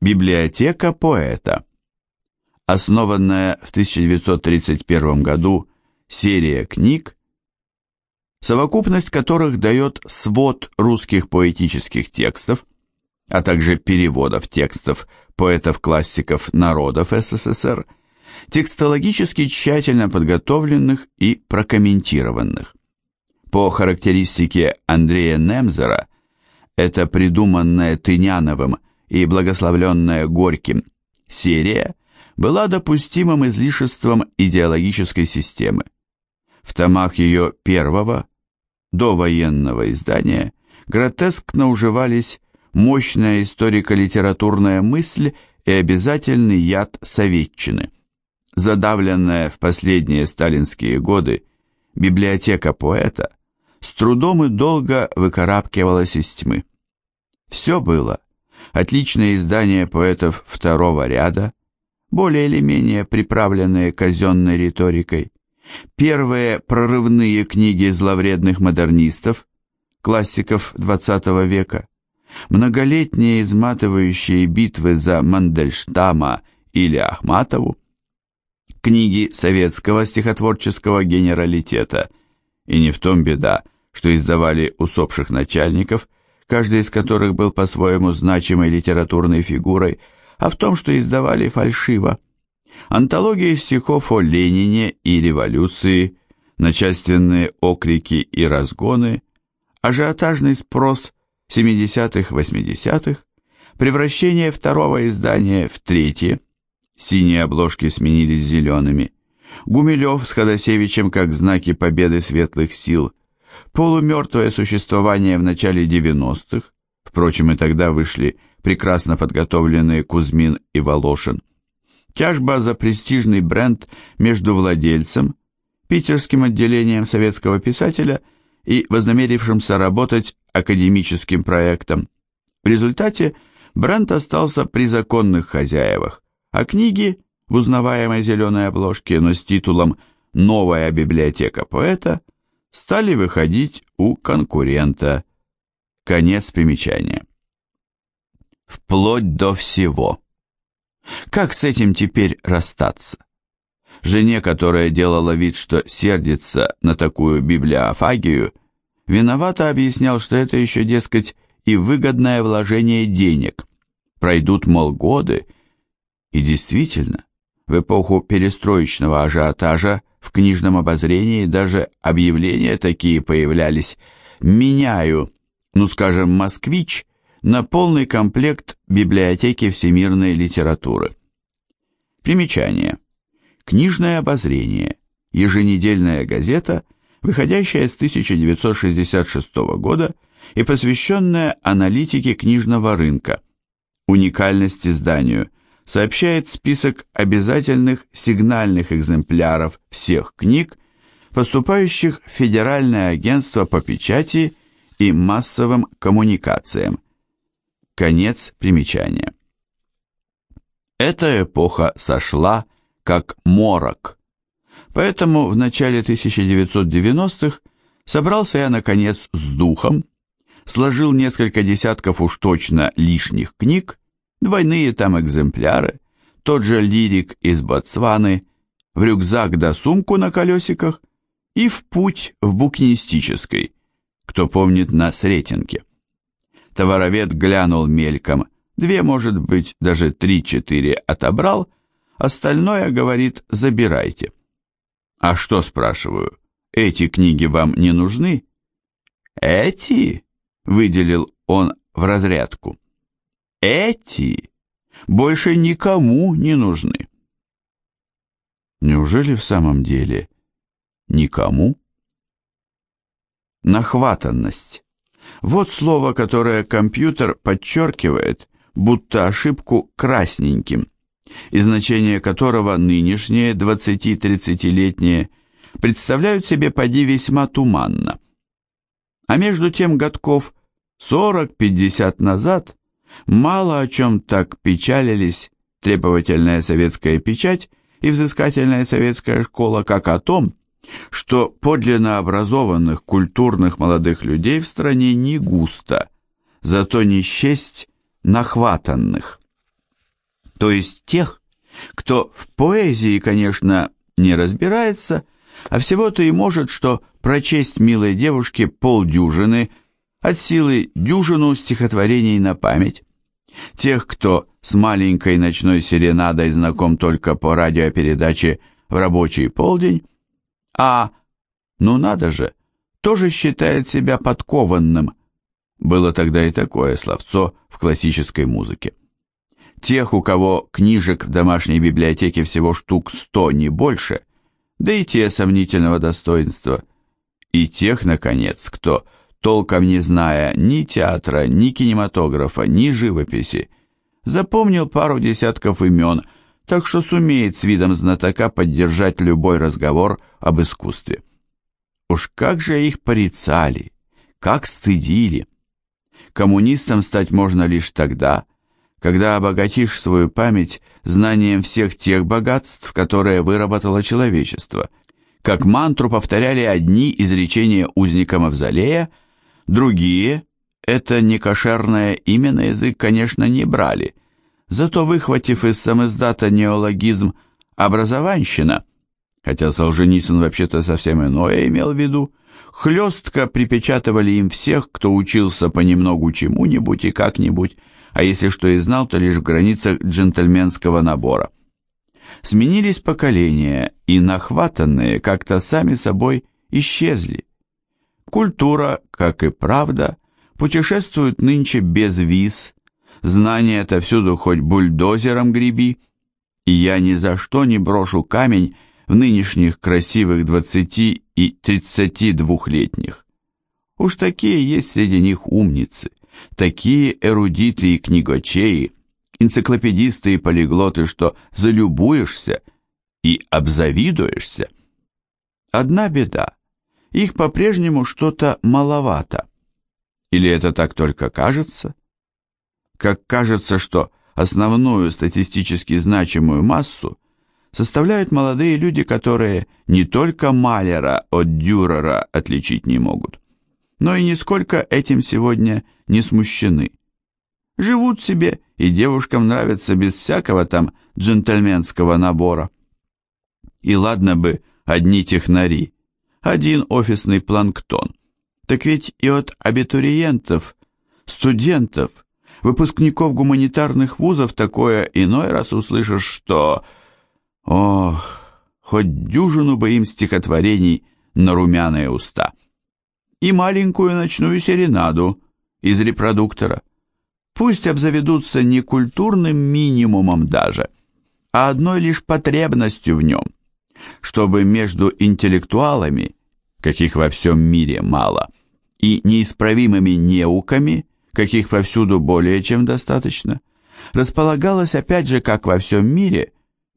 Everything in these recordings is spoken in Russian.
Библиотека поэта. Основанная в 1931 году серия книг, совокупность которых дает свод русских поэтических текстов, а также переводов текстов поэтов-классиков народов СССР, текстологически тщательно подготовленных и прокомментированных. По характеристике Андрея Немзера, это придуманная Тыняновым и благословленная Горьким серия была допустимым излишеством идеологической системы. В томах ее первого, довоенного издания, гротескно уживались мощная историко-литературная мысль и обязательный яд советчины. Задавленная в последние сталинские годы библиотека поэта с трудом и долго выкарабкивалась из тьмы. Все было. Отличное издание поэтов второго ряда, более или менее приправленные казенной риторикой, первые прорывные книги зловредных модернистов, классиков XX века, многолетние изматывающие битвы за Мандельштама или Ахматову, книги советского стихотворческого генералитета, и не в том беда, что издавали усопших начальников, каждый из которых был по-своему значимой литературной фигурой, а в том, что издавали фальшиво. Антологии стихов о Ленине и революции, начальственные окрики и разгоны, ажиотажный спрос 70-х-80-х, превращение второго издания в третье, синие обложки сменились зелеными, Гумилев с Ходосевичем как знаки победы светлых сил, полумертвое существование в начале 90-х, впрочем, и тогда вышли прекрасно подготовленные Кузьмин и Волошин, тяжба за престижный бренд между владельцем, питерским отделением советского писателя и вознамерившимся работать академическим проектом. В результате бренд остался при законных хозяевах, а книги в узнаваемой зеленой обложке, но с титулом «Новая библиотека поэта» стали выходить у конкурента. Конец примечания. Вплоть до всего. Как с этим теперь расстаться? Жене, которая делала вид, что сердится на такую библиофагию, виновато объяснял, что это еще, дескать, и выгодное вложение денег. Пройдут, мол, годы, и действительно, в эпоху перестроечного ажиотажа в книжном обозрении даже объявления такие появлялись «Меняю, ну скажем, «Москвич» на полный комплект библиотеки всемирной литературы. Примечание. Книжное обозрение. Еженедельная газета, выходящая с 1966 года и посвященная аналитике книжного рынка. Уникальность изданию сообщает список обязательных сигнальных экземпляров всех книг, поступающих в Федеральное агентство по печати и массовым коммуникациям. Конец примечания. Эта эпоха сошла как морок. Поэтому в начале 1990-х собрался я, наконец, с духом, сложил несколько десятков уж точно лишних книг, двойные там экземпляры, тот же лирик из Ботсваны, в рюкзак да сумку на колесиках и в путь в букинистической, кто помнит на Сретенке. Товаровед глянул мельком, две, может быть, даже три-четыре отобрал, остальное, говорит, забирайте. А что, спрашиваю, эти книги вам не нужны? Эти? Выделил он в разрядку. Эти больше никому не нужны. Неужели в самом деле никому? Нахватанность. Вот слово, которое компьютер подчеркивает, будто ошибку красненьким, и значение которого нынешние 20-30-летние представляют себе поди весьма туманно. А между тем годков 40-50 назад мало о чем так печалились требовательная советская печать и взыскательная советская школа, как о том, что подлинно образованных культурных молодых людей в стране не густо, зато не счесть нахватанных. То есть тех, кто в поэзии, конечно, не разбирается, а всего-то и может, что прочесть милой девушке полдюжины, от силы дюжину стихотворений на память. Тех, кто с маленькой ночной серенадой знаком только по радиопередаче в рабочий полдень, а, ну надо же, тоже считает себя подкованным. Было тогда и такое словцо в классической музыке. Тех, у кого книжек в домашней библиотеке всего штук сто, не больше, да и те сомнительного достоинства. И тех, наконец, кто, толком не зная ни театра, ни кинематографа, ни живописи, запомнил пару десятков имен, так что сумеет с видом знатока поддержать любой разговор об искусстве. Уж как же их порицали, как стыдили. Коммунистом стать можно лишь тогда, когда обогатишь свою память знанием всех тех богатств, которые выработало человечество. Как мантру повторяли одни изречения узника Мавзолея, другие, это некошерное имя на язык, конечно, не брали, зато выхватив из самиздата неологизм «образованщина», хотя Солженицын вообще-то совсем иное имел в виду, хлестко припечатывали им всех, кто учился понемногу чему-нибудь и как-нибудь, а если что и знал, то лишь в границах джентльменского набора. Сменились поколения, и нахватанные как-то сами собой исчезли. Культура, как и правда, путешествует нынче без виз, знания отовсюду хоть бульдозером греби, и я ни за что не брошу камень в нынешних красивых двадцати и тридцати двухлетних. Уж такие есть среди них умницы, такие эрудиты и книгочеи, энциклопедисты и полиглоты, что залюбуешься и обзавидуешься. Одна беда, их по-прежнему что-то маловато. Или это так только кажется? Как кажется, что основную статистически значимую массу составляют молодые люди, которые не только Малера от Дюрера отличить не могут, но и нисколько этим сегодня не смущены. Живут себе, и девушкам нравится без всякого там джентльменского набора. И ладно бы одни технари, один офисный планктон. Так ведь и от абитуриентов, студентов, выпускников гуманитарных вузов такое иной раз услышишь, что Ох, хоть дюжину бы им стихотворений на румяные уста. И маленькую ночную серенаду из репродуктора. Пусть обзаведутся не культурным минимумом даже, а одной лишь потребностью в нем, чтобы между интеллектуалами, каких во всем мире мало, и неисправимыми неуками, каких повсюду более чем достаточно, располагалось опять же, как во всем мире,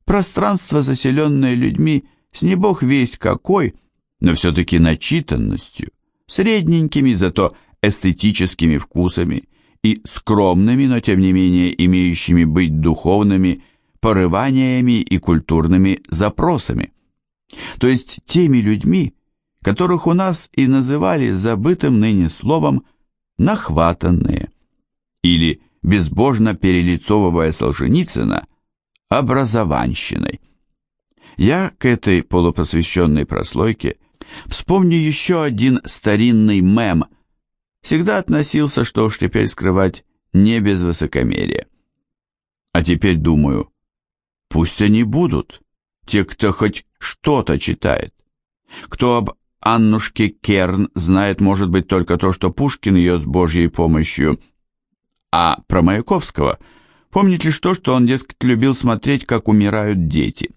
пространство, заселенное людьми с не бог весть какой, но все-таки начитанностью, средненькими, зато эстетическими вкусами и скромными, но тем не менее имеющими быть духовными порываниями и культурными запросами. То есть теми людьми, которых у нас и называли забытым ныне словом «нахватанные», или, безбожно перелицовывая Солженицына, образованщиной. Я к этой полупросвещенной прослойке вспомню еще один старинный мем. Всегда относился, что уж теперь скрывать, не без высокомерия. А теперь думаю, пусть они будут, те, кто хоть что-то читает. Кто об Аннушке Керн знает, может быть, только то, что Пушкин ее с Божьей помощью, а про Маяковского – Помнит лишь то, что он, дескать, любил смотреть, как умирают дети.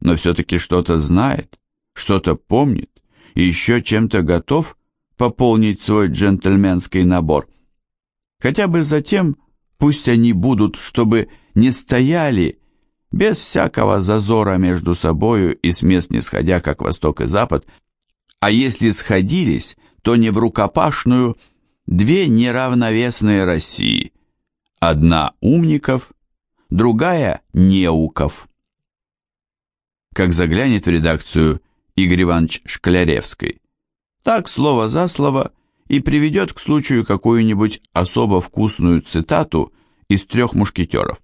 Но все-таки что-то знает, что-то помнит и еще чем-то готов пополнить свой джентльменский набор. Хотя бы затем, пусть они будут, чтобы не стояли без всякого зазора между собою и с мест не сходя, как восток и запад, а если сходились, то не в рукопашную, две неравновесные России, Одна умников, другая неуков. Как заглянет в редакцию Игорь Иванович Шкляревской, так слово за слово и приведет к случаю какую-нибудь особо вкусную цитату из трех мушкетеров.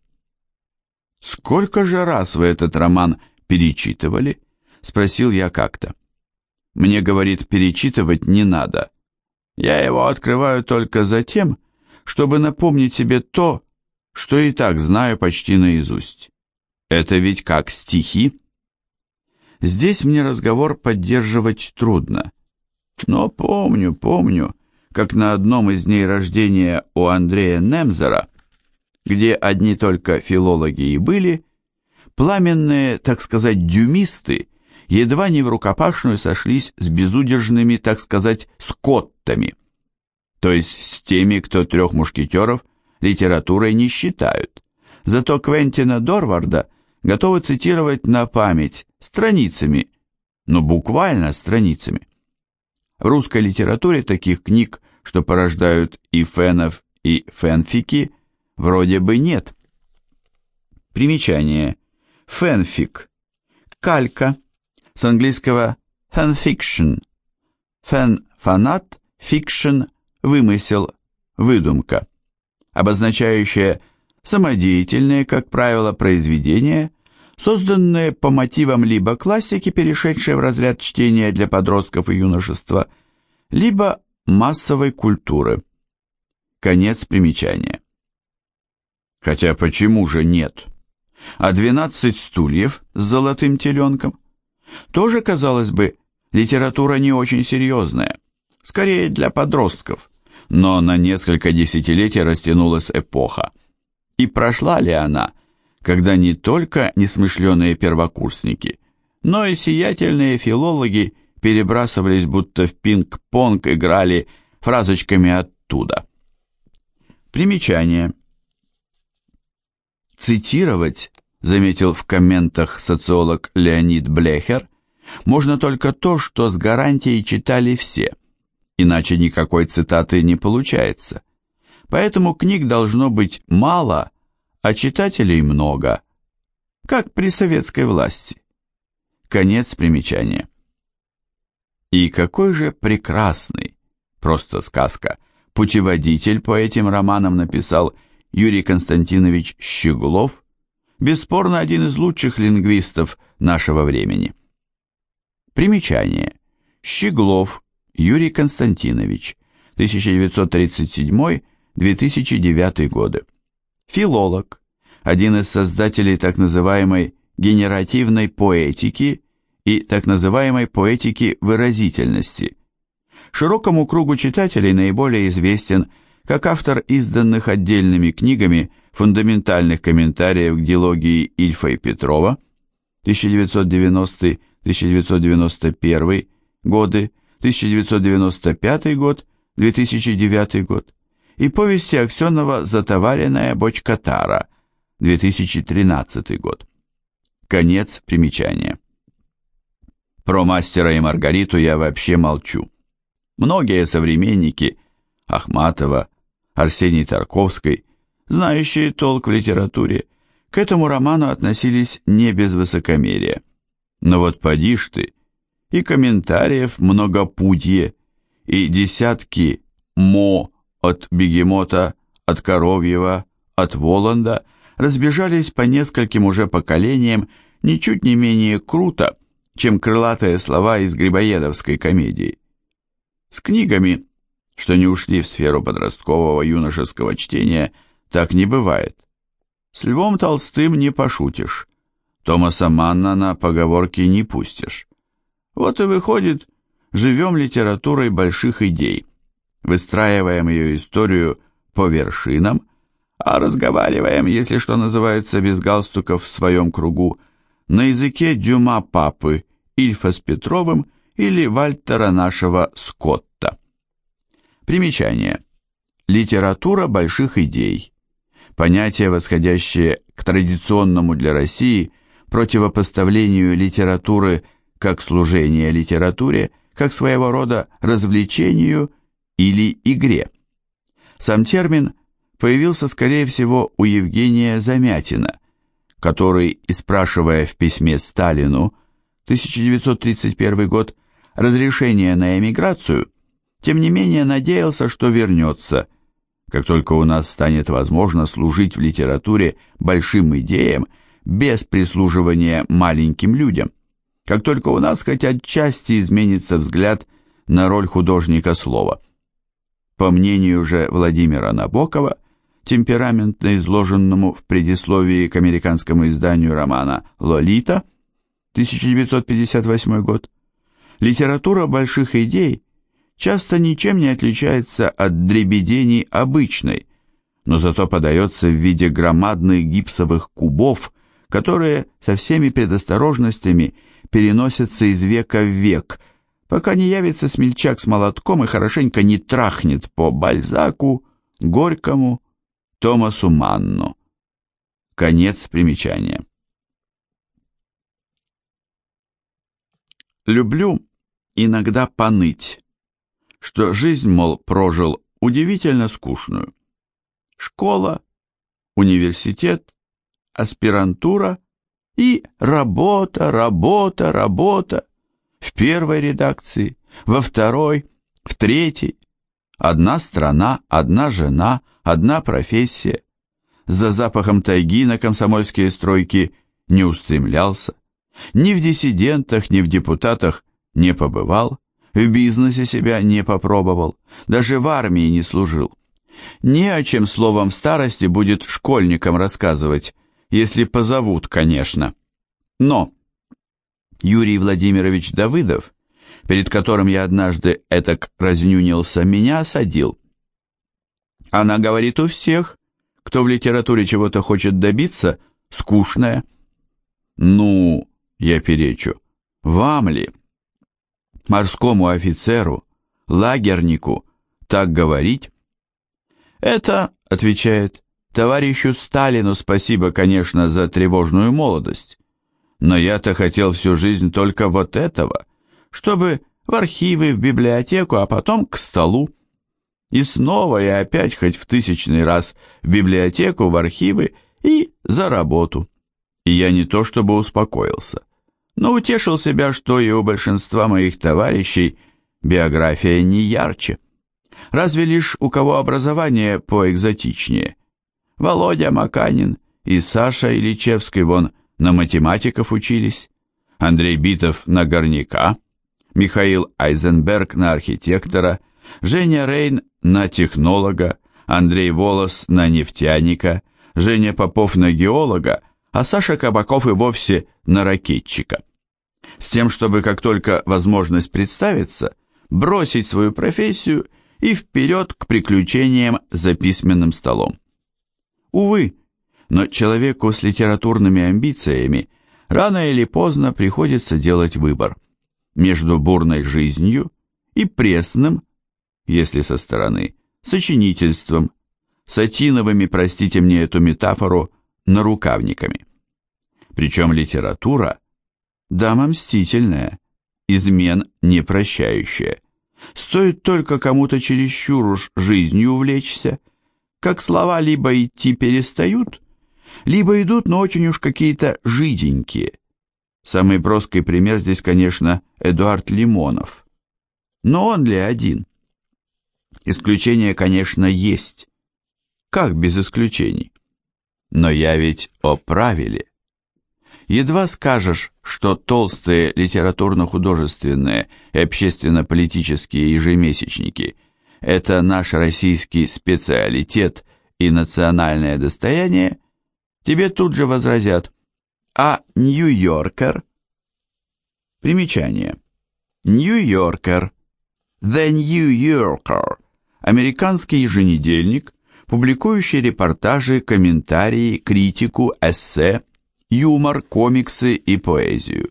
«Сколько же раз вы этот роман перечитывали?» — спросил я как-то. Мне, говорит, перечитывать не надо. Я его открываю только за тем, чтобы напомнить себе то, что и так знаю почти наизусть. Это ведь как стихи. Здесь мне разговор поддерживать трудно. Но помню, помню, как на одном из дней рождения у Андрея Немзера, где одни только филологи и были, пламенные, так сказать, дюмисты едва не в рукопашную сошлись с безудержными, так сказать, скоттами, то есть с теми, кто трех мушкетеров литературой не считают. Зато Квентина Дорварда готовы цитировать на память страницами, но буквально страницами. В русской литературе таких книг, что порождают и фенов, и фенфики, вроде бы нет. Примечание. Фенфик. Калька с английского fanfiction. Fan – фанат, fiction – вымысел, выдумка, обозначающая самодеятельные, как правило, произведения, созданные по мотивам либо классики, перешедшие в разряд чтения для подростков и юношества, либо массовой культуры. Конец примечания. Хотя почему же нет? А 12 стульев с золотым теленком? Тоже, казалось бы, литература не очень серьезная, скорее для подростков, но на несколько десятилетий растянулась эпоха. И прошла ли она, когда не только несмышленые первокурсники, но и сиятельные филологи перебрасывались, будто в пинг-понг играли фразочками оттуда. Примечание. Цитировать заметил в комментах социолог Леонид Блехер, можно только то, что с гарантией читали все, иначе никакой цитаты не получается. Поэтому книг должно быть мало, а читателей много, как при советской власти. Конец примечания. И какой же прекрасный, просто сказка, путеводитель по этим романам написал Юрий Константинович Щеглов бесспорно один из лучших лингвистов нашего времени. Примечание. Щеглов Юрий Константинович, 1937-2009 годы. Филолог, один из создателей так называемой генеративной поэтики и так называемой поэтики выразительности. Широкому кругу читателей наиболее известен как автор изданных отдельными книгами фундаментальных комментариев к дилогии Ильфа и Петрова 1990-1991 годы, 1995 год, 2009 год и повести Аксенова «Затоваренная бочка тара» 2013 год. Конец примечания. Про мастера и Маргариту я вообще молчу. Многие современники Ахматова, Арсений Тарковской знающие толк в литературе, к этому роману относились не без высокомерия. Но вот поди ж ты, и комментариев многопутье, и десятки «мо» от бегемота, от коровьего, от Воланда разбежались по нескольким уже поколениям ничуть не менее круто, чем крылатые слова из Грибоедовской комедии. С книгами, что не ушли в сферу подросткового юношеского чтения – так не бывает. С Львом Толстым не пошутишь. Томаса Манна на поговорки не пустишь. Вот и выходит, живем литературой больших идей, выстраиваем ее историю по вершинам, а разговариваем, если что называется, без галстуков в своем кругу, на языке Дюма Папы, Ильфа с Петровым или Вальтера нашего Скотта. Примечание. Литература больших идей понятие, восходящее к традиционному для России противопоставлению литературы как служения литературе, как своего рода развлечению или игре. Сам термин появился, скорее всего, у Евгения Замятина, который, спрашивая в письме Сталину 1931 год разрешение на эмиграцию, тем не менее надеялся, что вернется как только у нас станет возможно служить в литературе большим идеям без прислуживания маленьким людям, как только у нас хоть отчасти изменится взгляд на роль художника слова. По мнению же Владимира Набокова, темпераментно изложенному в предисловии к американскому изданию романа «Лолита» 1958 год, литература больших идей часто ничем не отличается от дребедений обычной, но зато подается в виде громадных гипсовых кубов, которые со всеми предосторожностями переносятся из века в век, пока не явится смельчак с молотком и хорошенько не трахнет по Бальзаку, Горькому, Томасу Манну. Конец примечания. Люблю иногда поныть, что жизнь, мол, прожил удивительно скучную. Школа, университет, аспирантура и работа, работа, работа. В первой редакции, во второй, в третьей. Одна страна, одна жена, одна профессия. За запахом тайги на комсомольские стройки не устремлялся. Ни в диссидентах, ни в депутатах не побывал, в бизнесе себя не попробовал, даже в армии не служил. Не о чем словом старости будет школьникам рассказывать, если позовут, конечно. Но Юрий Владимирович Давыдов, перед которым я однажды этак разнюнился, меня осадил. Она говорит у всех, кто в литературе чего-то хочет добиться, скучная. Ну, я перечу, вам ли? Морскому офицеру, лагернику так говорить? Это, отвечает, товарищу Сталину спасибо, конечно, за тревожную молодость. Но я-то хотел всю жизнь только вот этого, чтобы в архивы, в библиотеку, а потом к столу. И снова и опять хоть в тысячный раз в библиотеку, в архивы и за работу. И я не то чтобы успокоился но утешил себя, что и у большинства моих товарищей биография не ярче. Разве лишь у кого образование поэкзотичнее. Володя Маканин и Саша Ильичевский вон на математиков учились, Андрей Битов на горняка, Михаил Айзенберг на архитектора, Женя Рейн на технолога, Андрей Волос на нефтяника, Женя Попов на геолога, а Саша Кабаков и вовсе на ракетчика. С тем, чтобы как только возможность представится, бросить свою профессию и вперед к приключениям за письменным столом. Увы, но человеку с литературными амбициями рано или поздно приходится делать выбор между бурной жизнью и пресным, если со стороны, сочинительством, сатиновыми, простите мне эту метафору, нарукавниками. Причем литература – дама мстительная, измен не прощающая. Стоит только кому-то чересчур уж жизнью увлечься, как слова либо идти перестают, либо идут, но очень уж какие-то жиденькие. Самый броский пример здесь, конечно, Эдуард Лимонов. Но он ли один? Исключения, конечно, есть. Как без исключений? Но я ведь о правиле. Едва скажешь, что толстые литературно-художественные и общественно-политические ежемесячники – это наш российский специалитет и национальное достояние, тебе тут же возразят «А Нью-Йоркер?» Примечание. Нью-Йоркер. The New Yorker. Американский еженедельник, публикующий репортажи, комментарии, критику, эссе, юмор, комиксы и поэзию.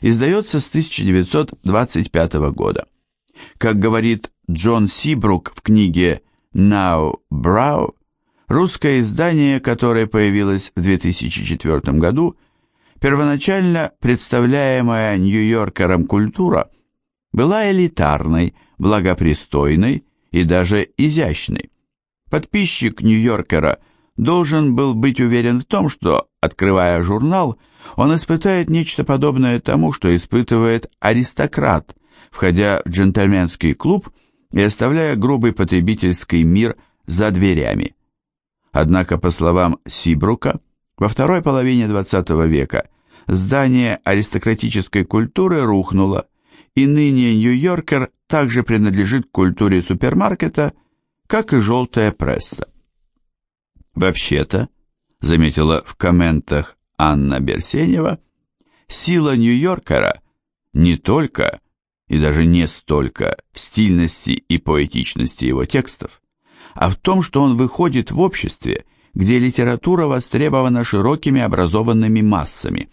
Издается с 1925 года. Как говорит Джон Сибрук в книге «Now Brow», русское издание, которое появилось в 2004 году, первоначально представляемая Нью-Йоркером культура была элитарной, благопристойной и даже изящной. Подписчик Нью-Йоркера должен был быть уверен в том, что, открывая журнал, он испытает нечто подобное тому, что испытывает аристократ, входя в джентльменский клуб и оставляя грубый потребительский мир за дверями. Однако, по словам Сибрука, Во второй половине XX века здание аристократической культуры рухнуло, и ныне Нью-Йоркер также принадлежит к культуре супермаркета, как и желтая пресса. Вообще-то, заметила в комментах Анна Берсенева, сила Нью-Йоркера не только и даже не столько в стильности и поэтичности его текстов, а в том, что он выходит в обществе, где литература востребована широкими образованными массами,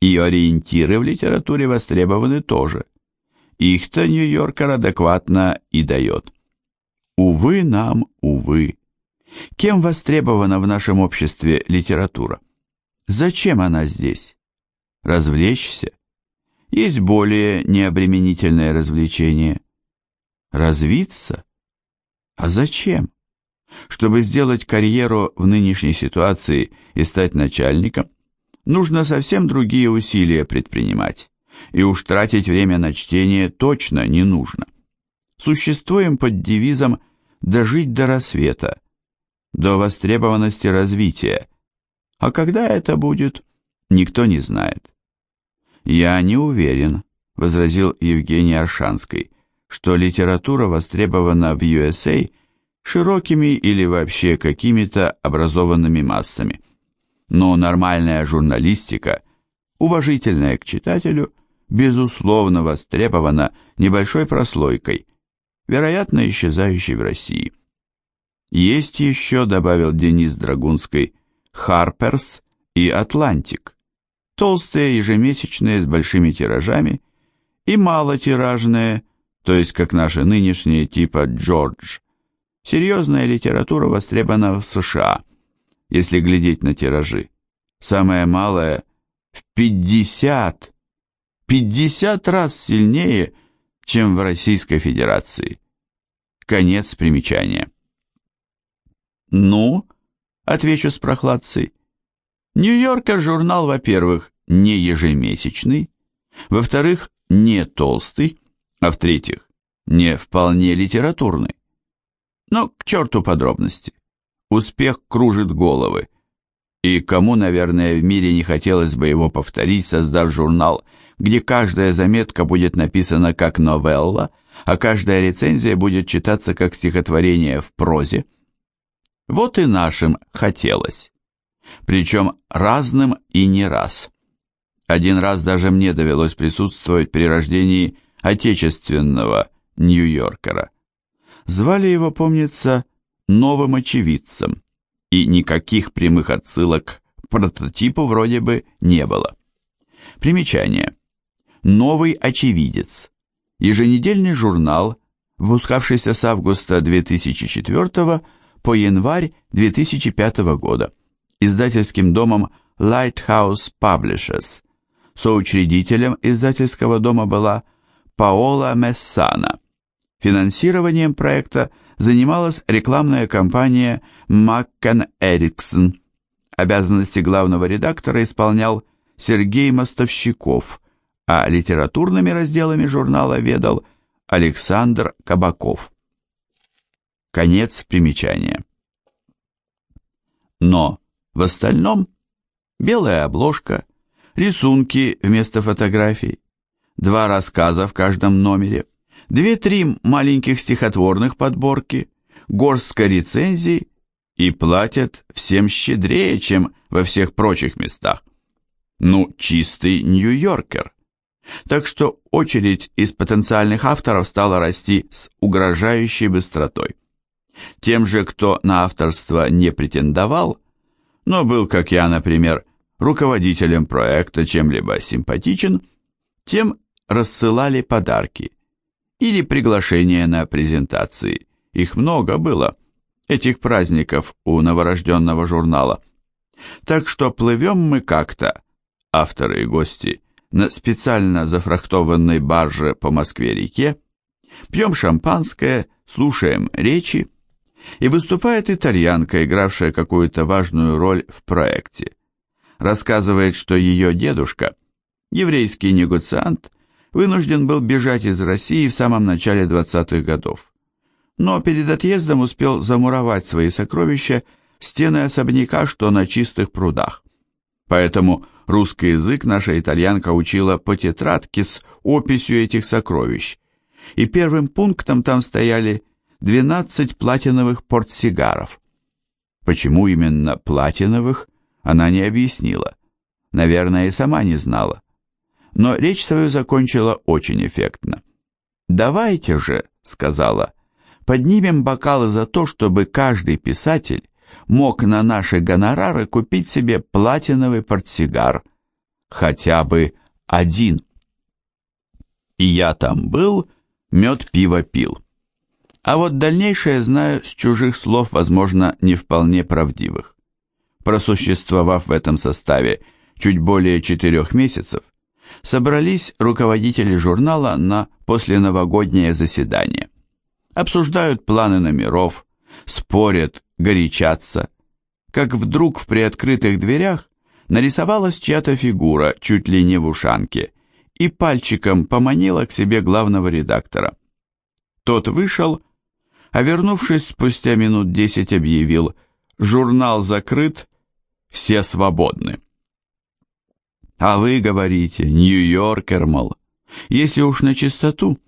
и ориентиры в литературе востребованы тоже. Их-то Нью-Йоркер адекватно и дает. Увы нам, увы. Кем востребована в нашем обществе литература? Зачем она здесь? Развлечься? Есть более необременительное развлечение. Развиться? А зачем? Чтобы сделать карьеру в нынешней ситуации и стать начальником, нужно совсем другие усилия предпринимать, и уж тратить время на чтение точно не нужно. Существуем под девизом «дожить до рассвета», до востребованности развития, а когда это будет, никто не знает. «Я не уверен», — возразил Евгений Аршанский, «что литература востребована в USA широкими или вообще какими-то образованными массами. Но нормальная журналистика, уважительная к читателю, безусловно востребована небольшой прослойкой, вероятно, исчезающей в России. Есть еще, добавил Денис Драгунский, «Харперс» и «Атлантик» толстые ежемесячные с большими тиражами и малотиражные, то есть как наши нынешние типа «Джордж». Серьезная литература востребована в США, если глядеть на тиражи. Самое малое в 50, 50 раз сильнее, чем в Российской Федерации. Конец примечания. «Ну?» — отвечу с прохладцей. Нью-Йоркер журнал, во-первых, не ежемесячный, во-вторых, не толстый, а в-третьих, не вполне литературный. Но к черту подробности. Успех кружит головы. И кому, наверное, в мире не хотелось бы его повторить, создав журнал, где каждая заметка будет написана как новелла, а каждая рецензия будет читаться как стихотворение в прозе. Вот и нашим хотелось причем разным и не раз. Один раз даже мне довелось присутствовать при рождении отечественного Нью-Йоркера. Звали его, помнится, новым очевидцем, и никаких прямых отсылок к прототипу вроде бы не было. Примечание. Новый очевидец. Еженедельный журнал, выпускавшийся с августа 2004 по январь 2005 года издательским домом Lighthouse Publishers. Соучредителем издательского дома была Паола Мессана. Финансированием проекта занималась рекламная компания Маккен Эриксон. Обязанности главного редактора исполнял Сергей Мостовщиков, а литературными разделами журнала ведал Александр Кабаков. Конец примечания. Но в остальном белая обложка, рисунки вместо фотографий, два рассказа в каждом номере, две-три маленьких стихотворных подборки, горстка рецензий и платят всем щедрее, чем во всех прочих местах. Ну, чистый Нью-Йоркер. Так что очередь из потенциальных авторов стала расти с угрожающей быстротой. Тем же, кто на авторство не претендовал, но был, как я, например, руководителем проекта чем-либо симпатичен, тем рассылали подарки или приглашения на презентации. Их много было, этих праздников у новорожденного журнала. Так что плывем мы как-то, авторы и гости, на специально зафрахтованной барже по Москве-реке, пьем шампанское, слушаем речи, и выступает итальянка, игравшая какую-то важную роль в проекте. Рассказывает, что ее дедушка, еврейский негоциант, вынужден был бежать из России в самом начале 20-х годов. Но перед отъездом успел замуровать свои сокровища в стены особняка, что на чистых прудах. Поэтому русский язык наша итальянка учила по тетрадке с описью этих сокровищ. И первым пунктом там стояли 12 платиновых портсигаров. Почему именно платиновых, она не объяснила. Наверное, и сама не знала. Но речь свою закончила очень эффектно. «Давайте же», — сказала, — «поднимем бокалы за то, чтобы каждый писатель мог на наши гонорары купить себе платиновый портсигар, хотя бы один. И я там был, мед пиво пил. А вот дальнейшее знаю с чужих слов, возможно, не вполне правдивых. Просуществовав в этом составе чуть более четырех месяцев, собрались руководители журнала на посленовогоднее заседание. Обсуждают планы номеров, спорят, горячатся, как вдруг в приоткрытых дверях нарисовалась чья-то фигура, чуть ли не в ушанке, и пальчиком поманила к себе главного редактора. Тот вышел, а вернувшись спустя минут десять объявил «Журнал закрыт, все свободны». А вы говорите, Нью-Йоркер, мол, если уж на чистоту,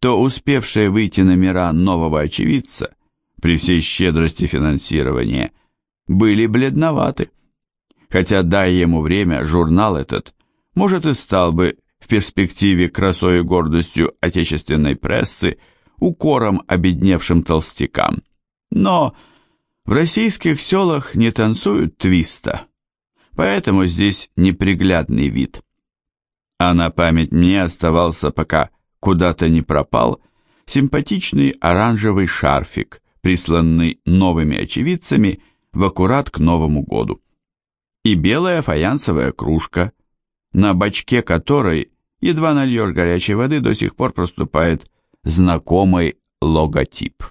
то успевшие выйти номера нового очевидца при всей щедрости финансирования были бледноваты. Хотя, дай ему время, журнал этот, может, и стал бы в перспективе красой и гордостью отечественной прессы укором обедневшим толстякам. Но в российских селах не танцуют твиста, поэтому здесь неприглядный вид. А на память мне оставался, пока куда-то не пропал, симпатичный оранжевый шарфик, присланный новыми очевидцами в аккурат к Новому году. И белая фаянсовая кружка, на бачке которой, едва нальешь горячей воды, до сих пор проступает знакомый логотип.